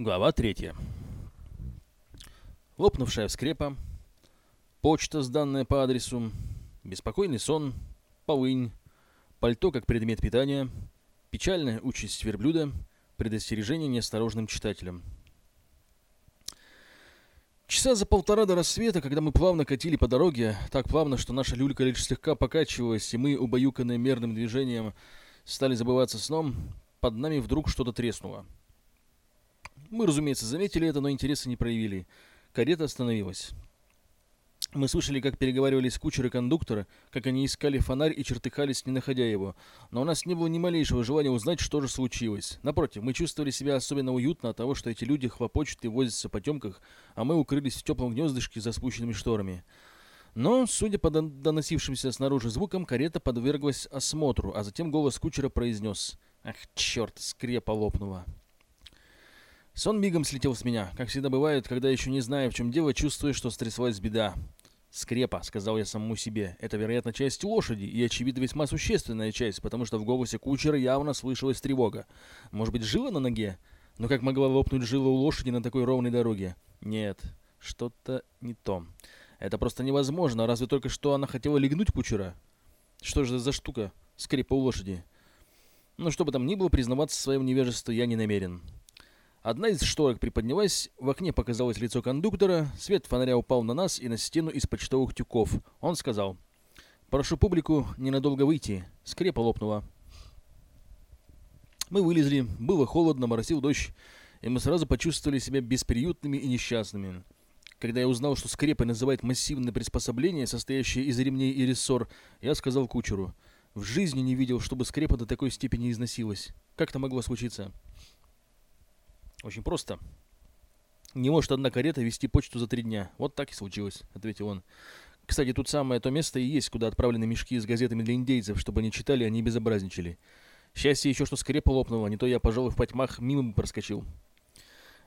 Глава третья. Лопнувшая скрепа, почта, сданная по адресу, беспокойный сон, полынь, пальто как предмет питания, печальная участь верблюда, предостережение неосторожным читателям. Часа за полтора до рассвета, когда мы плавно катили по дороге, так плавно, что наша люлька лишь слегка покачивалась, и мы, убаюканные мерным движением, стали забываться сном, под нами вдруг что-то треснуло. Мы, разумеется, заметили это, но интереса не проявили. Карета остановилась. Мы слышали, как переговаривались кучер и кондуктора, как они искали фонарь и чертыхались, не находя его. Но у нас не было ни малейшего желания узнать, что же случилось. Напротив, мы чувствовали себя особенно уютно от того, что эти люди хлопочут и возятся по темках, а мы укрылись в теплом гнездышке за спущенными шторами. Но, судя по доносившимся снаружи звукам, карета подверглась осмотру, а затем голос кучера произнес «Ах, черт, скрепа лопнула». Сон мигом слетел с меня, как всегда бывает, когда еще не зная, в чем дело, чувствуешь, что стряслась беда. «Скрепа», — сказал я самому себе, — «это, вероятно, часть лошади, и, очевидно, весьма существенная часть, потому что в голосе кучера явно слышалась тревога. Может быть, жила на ноге? Но как могла лопнуть жила у лошади на такой ровной дороге? Нет, что-то не то. Это просто невозможно, разве только что она хотела легнуть кучера? Что же за штука, скрепа у лошади? Ну, что бы там ни было, признаваться в своем невежестве я не намерен». Одна из шторок приподнялась, в окне показалось лицо кондуктора, свет фонаря упал на нас и на стену из почтовых тюков. Он сказал, «Прошу публику ненадолго выйти». Скрепа лопнула. Мы вылезли, было холодно, моросил дождь, и мы сразу почувствовали себя бесприютными и несчастными. Когда я узнал, что скрепой называют массивное приспособление, состоящее из ремней и рессор, я сказал кучеру, «В жизни не видел, чтобы скрепа до такой степени износилась. Как это могло случиться?» Очень просто. Не может одна карета вести почту за три дня. Вот так и случилось, ответил он. Кстати, тут самое то место и есть, куда отправлены мешки с газетами для индейцев, чтобы они читали, а не безобразничали. Счастье еще, что скрепа лопнула, не то я, пожалуй, в потьмах мимо бы проскочил.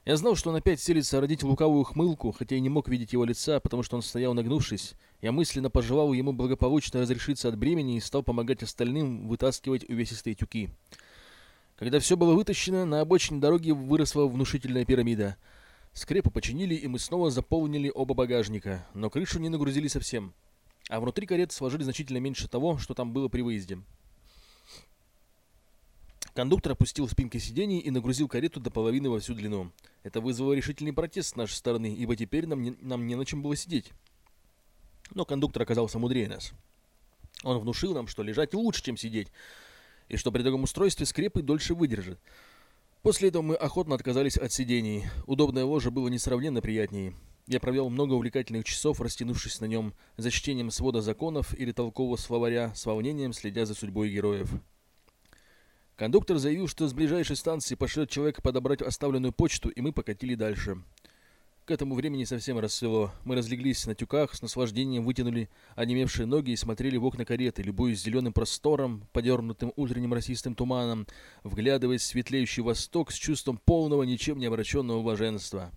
Я знал, что он опять селится родить лукавую хмылку, хотя и не мог видеть его лица, потому что он стоял нагнувшись. Я мысленно пожелал ему благополучно разрешиться от бремени и стал помогать остальным вытаскивать увесистые тюки. Когда все было вытащено, на обочине дороги выросла внушительная пирамида. Скрепы починили, и мы снова заполнили оба багажника, но крышу не нагрузили совсем. А внутри кареты сложили значительно меньше того, что там было при выезде. Кондуктор опустил спинки сидений и нагрузил карету до половины во всю длину. Это вызвало решительный протест с нашей стороны, ибо теперь нам не, нам не на чем было сидеть. Но кондуктор оказался мудрее нас. Он внушил нам, что лежать лучше, чем сидеть, и что при таком устройстве скрепы дольше выдержит. После этого мы охотно отказались от сидений. Удобное ложе было несравненно приятнее. Я провел много увлекательных часов, растянувшись на нем, за чтением свода законов или толкового словаря, с волнением следя за судьбой героев. Кондуктор заявил, что с ближайшей станции пошлет человека подобрать оставленную почту, и мы покатили дальше. К этому времени совсем рассвело. Мы разлеглись на тюках, с наслаждением вытянули онемевшие ноги и смотрели в окна кареты, любуясь зеленым простором, подернутым утренним росистым туманом, вглядываясь в светлеющий восток с чувством полного, ничем не обращенного блаженства.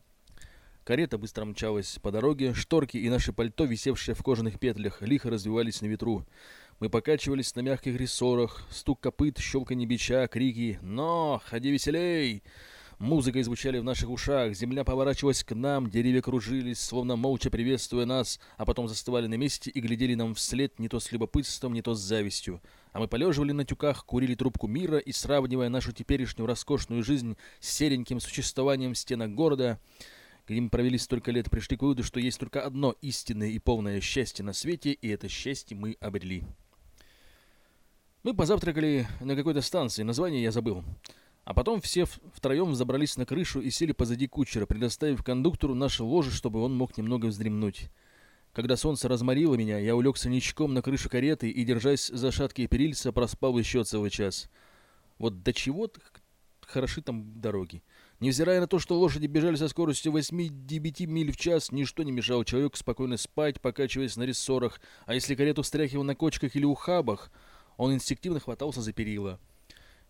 Карета быстро мчалась по дороге, шторки и наши пальто, висевшие в кожаных петлях, лихо развивались на ветру. Мы покачивались на мягких рессорах, стук копыт, щелканье бича, крики «Но! Ходи веселей!» Музыка звучали в наших ушах, земля поворачивалась к нам, деревья кружились, словно молча приветствуя нас, а потом застывали на месте и глядели нам вслед не то с любопытством, не то с завистью. А мы полеживали на тюках, курили трубку мира и, сравнивая нашу теперешнюю роскошную жизнь с сереньким существованием в города, где мы провели столько лет, пришли к выводу, что есть только одно истинное и полное счастье на свете, и это счастье мы обрели. Мы позавтракали на какой-то станции, название я забыл. А потом все втроем забрались на крышу и сели позади кучера, предоставив кондуктору наше ложе, чтобы он мог немного вздремнуть. Когда солнце разморило меня, я улегся ничком на крышу кареты и, держась за шаткие перильца, проспал еще целый час. Вот до чего хороши там дороги. Невзирая на то, что лошади бежали со скоростью 8-9 миль в час, ничто не мешало человеку спокойно спать, покачиваясь на рессорах, а если карету встряхивал на кочках или ухабах, он инстинктивно хватался за перила.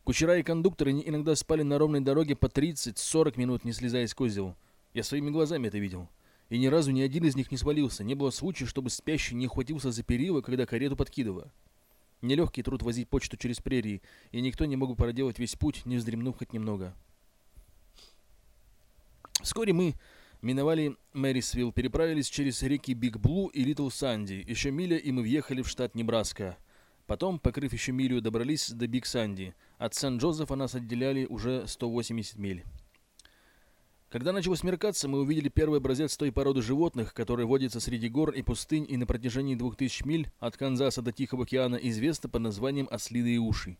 Кучера и кондукторы иногда спали на ровной дороге по 30-40 минут, не слезая с козел. Я своими глазами это видел. И ни разу ни один из них не свалился. Не было случая, чтобы спящий не ухватился за перила, когда карету подкидывало. Нелегкий труд возить почту через прерии, и никто не мог проделать весь путь, не вздремнув хоть немного. Вскоре мы миновали Мэрисвилл, переправились через реки Биг Блу и Литл Санди. Еще миля, и мы въехали в штат Небраска. Потом, покрыв еще милю, добрались до Биг Санди. От Сент-Джозефа нас отделяли уже 180 миль. Когда начало смеркаться, мы увидели первый образец той породы животных, которые водятся среди гор и пустынь и на протяжении 2000 миль от Канзаса до Тихого океана известно под названием «ослиные уши».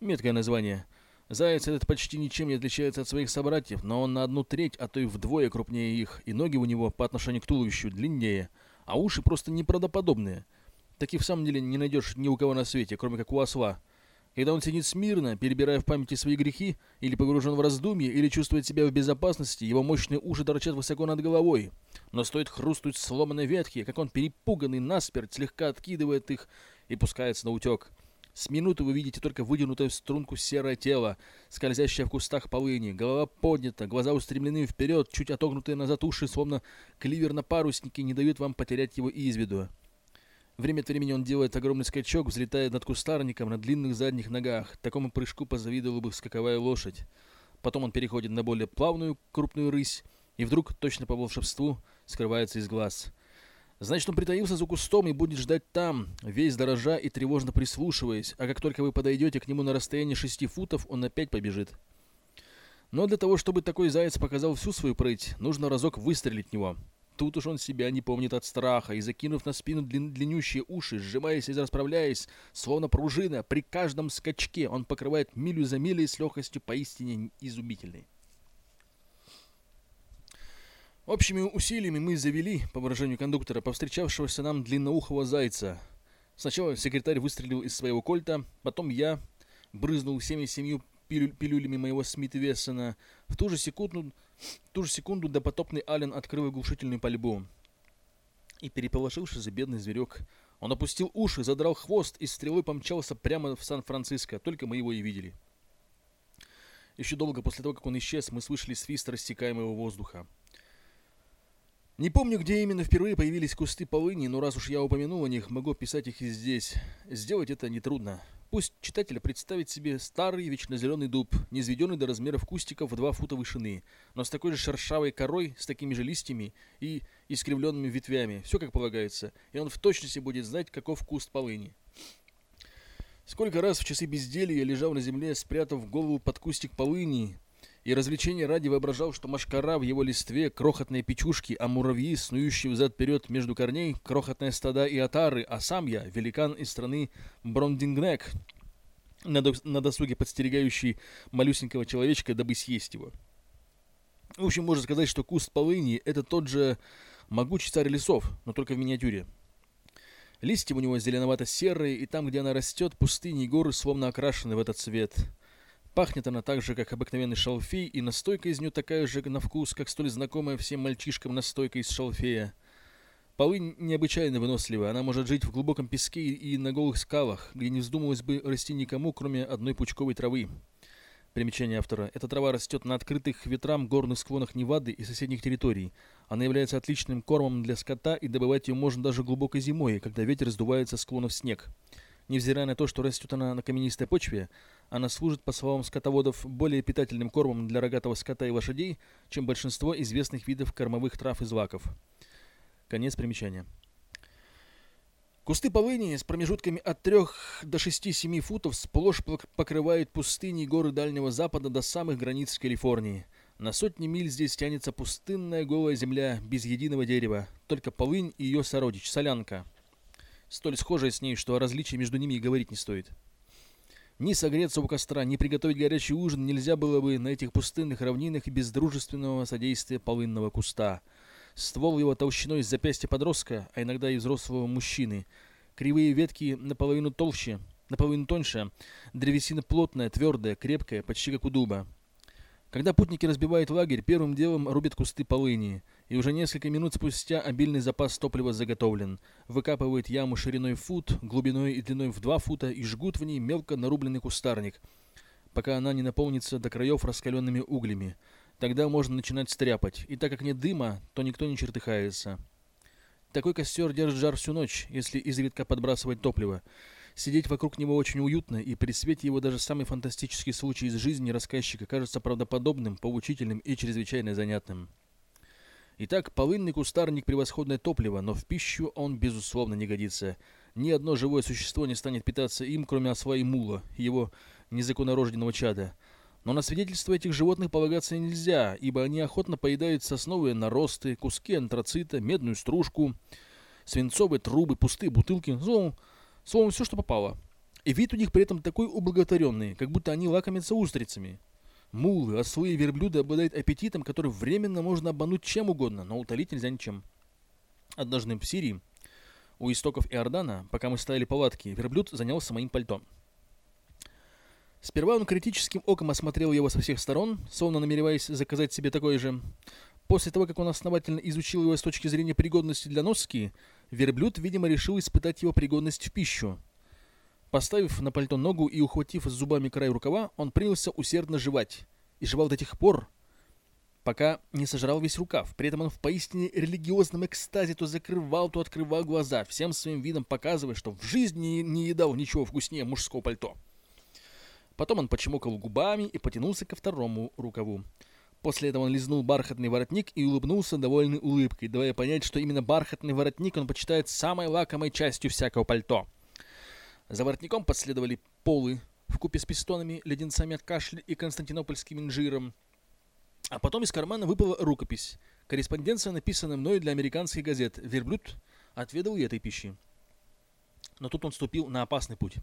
Меткое название. Заяц этот почти ничем не отличается от своих собратьев, но он на одну треть, а то и вдвое крупнее их, и ноги у него по отношению к туловищу длиннее, а уши просто неправдоподобные. Таких в самом деле не найдешь ни у кого на свете, кроме как у осла. Когда он сидит смирно, перебирая в памяти свои грехи, или погружен в раздумье, или чувствует себя в безопасности, его мощные уши торчат высоко над головой. Но стоит хрустнуть сломанной ветки, как он перепуганный насмерть слегка откидывает их и пускается на утек. С минуты вы видите только вытянутую струнку серое тело, скользящее в кустах полыни, голова поднята, глаза устремлены вперед, чуть отогнутые назад уши, словно кливер на паруснике, не дают вам потерять его из виду. Время от времени он делает огромный скачок, взлетая над кустарником на длинных задних ногах. Такому прыжку позавидовала бы скаковая лошадь. Потом он переходит на более плавную крупную рысь, и вдруг, точно по волшебству, скрывается из глаз. Значит, он притаился за кустом и будет ждать там, весь дорожа и тревожно прислушиваясь, а как только вы подойдете к нему на расстоянии шести футов, он опять побежит. Но для того, чтобы такой заяц показал всю свою прыть, нужно разок выстрелить в него. Тут уж он себя не помнит от страха, и, закинув на спину длин длиннющие уши, сжимаясь и расправляясь, словно пружина, при каждом скачке он покрывает милю за милей с легкостью поистине изумительной. Общими усилиями мы завели, по выражению кондуктора, повстречавшегося нам длинноухого зайца. Сначала секретарь выстрелил из своего кольта, потом я брызнул всеми семью пилю пилюлями моего Смит Вессона. В ту же секунду, в ту же секунду допотопный Ален открыл оглушительную пальбу. И переполошившись за бедный зверек, он опустил уши, задрал хвост и стрелой помчался прямо в Сан-Франциско. Только мы его и видели. Еще долго после того, как он исчез, мы слышали свист рассекаемого воздуха. Не помню, где именно впервые появились кусты полыни, но раз уж я упомянул о них, могу писать их и здесь. Сделать это нетрудно. Пусть читатель представит себе старый вечно зеленый дуб, низведенный до размеров кустиков в два фута вышины, но с такой же шершавой корой, с такими же листьями и искривленными ветвями. Все как полагается, и он в точности будет знать, каков куст полыни. Сколько раз в часы безделья я лежал на земле, спрятав голову под кустик полыни, и развлечения ради воображал, что машкара в его листве, крохотные печушки, а муравьи, снующие взад-вперед между корней, крохотные стада и отары, а сам я, великан из страны Брондингнек, на, до, на досуге подстерегающий малюсенького человечка, дабы съесть его. В общем, можно сказать, что куст полыни – это тот же могучий царь лесов, но только в миниатюре. Листья у него зеленовато-серые, и там, где она растет, пустыни и горы словно окрашены в этот цвет – Пахнет она так же, как обыкновенный шалфей, и настойка из нее такая же на вкус, как столь знакомая всем мальчишкам настойка из шалфея. Полы необычайно выносливы, она может жить в глубоком песке и на голых скалах, где не вздумалось бы расти никому, кроме одной пучковой травы. Примечание автора. Эта трава растет на открытых ветрам горных склонах Невады и соседних территорий. Она является отличным кормом для скота, и добывать ее можно даже глубокой зимой, когда ветер сдувает со склонов снег. Невзирая на то, что растет она на каменистой почве, она служит, по словам скотоводов, более питательным кормом для рогатого скота и лошадей, чем большинство известных видов кормовых трав и злаков. Конец примечания. Кусты полыни с промежутками от 3 до 6-7 футов сплошь покрывают пустыни и горы Дальнего Запада до самых границ Калифорнии. На сотни миль здесь тянется пустынная голая земля без единого дерева, только полынь и ее сородич, солянка – столь схожая с ней, что о различии между ними и говорить не стоит. Ни согреться у костра, ни приготовить горячий ужин нельзя было бы на этих пустынных равнинах без дружественного содействия полынного куста. Ствол его толщиной с запястья подростка, а иногда и взрослого мужчины. Кривые ветки наполовину толще, наполовину тоньше, древесина плотная, твердая, крепкая, почти как у дуба. Когда путники разбивают лагерь, первым делом рубят кусты полыни, и уже несколько минут спустя обильный запас топлива заготовлен. Выкапывают яму шириной фут, глубиной и длиной в два фута и жгут в ней мелко нарубленный кустарник, пока она не наполнится до краев раскаленными углями. Тогда можно начинать стряпать, и так как нет дыма, то никто не чертыхается. Такой костер держит жар всю ночь, если изредка подбрасывать топливо. Сидеть вокруг него очень уютно, и при свете его даже самый фантастический случай из жизни рассказчика кажется правдоподобным, поучительным и чрезвычайно занятным. Итак, полынный кустарник – превосходное топливо, но в пищу он, безусловно, не годится. Ни одно живое существо не станет питаться им, кроме осла и мула, его незаконнорожденного чада. Но на свидетельство этих животных полагаться нельзя, ибо они охотно поедают сосновые наросты, куски антрацита, медную стружку, свинцовые трубы, пустые бутылки, словом, словом все, что попало. И вид у них при этом такой ублаготворенный, как будто они лакомятся устрицами. Мулы, ослы и верблюды обладают аппетитом, который временно можно обмануть чем угодно, но утолить нельзя ничем. Однажды в Сирии, у истоков Иордана, пока мы ставили палатки, верблюд занялся моим пальто. Сперва он критическим оком осмотрел его со всех сторон, словно намереваясь заказать себе такое же. После того, как он основательно изучил его с точки зрения пригодности для носки, верблюд, видимо, решил испытать его пригодность в пищу. Поставив на пальто ногу и ухватив зубами край рукава, он принялся усердно жевать. И жевал до тех пор, пока не сожрал весь рукав. При этом он в поистине религиозном экстазе то закрывал, то открывал глаза, всем своим видом показывая, что в жизни не едал ничего вкуснее мужского пальто. Потом он почмокал губами и потянулся ко второму рукаву. После этого он лизнул бархатный воротник и улыбнулся довольной улыбкой, давая понять, что именно бархатный воротник он почитает самой лакомой частью всякого пальто. За воротником последовали полы в купе с пистонами, леденцами от кашля и константинопольским инжиром. А потом из кармана выпала рукопись. Корреспонденция, написанная мною для американских газет. Верблюд отведал и этой пищи. Но тут он ступил на опасный путь.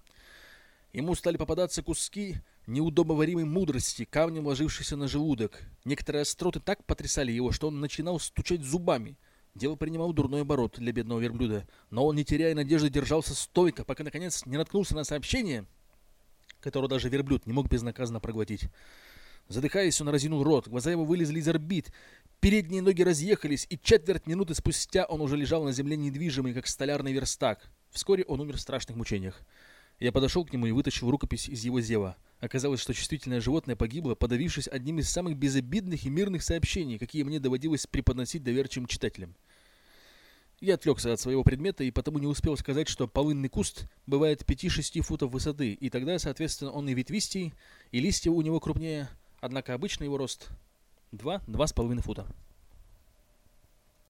Ему стали попадаться куски неудобоваримой мудрости, камнем ложившиеся на желудок. Некоторые остроты так потрясали его, что он начинал стучать зубами. Дело принимал дурной оборот для бедного верблюда, но он, не теряя надежды, держался стойко, пока, наконец, не наткнулся на сообщение, которое даже верблюд не мог безнаказанно проглотить. Задыхаясь, он разинул рот, глаза его вылезли из орбит, передние ноги разъехались, и четверть минуты спустя он уже лежал на земле недвижимый, как столярный верстак. Вскоре он умер в страшных мучениях. Я подошел к нему и вытащил рукопись из его зева. Оказалось, что чувствительное животное погибло, подавившись одним из самых безобидных и мирных сообщений, какие мне доводилось преподносить доверчивым читателям. Я отвлекся от своего предмета и потому не успел сказать, что полынный куст бывает 5-6 футов высоты, и тогда, соответственно, он и ветвистей, и листья у него крупнее, однако обычный его рост 2-2,5 фута.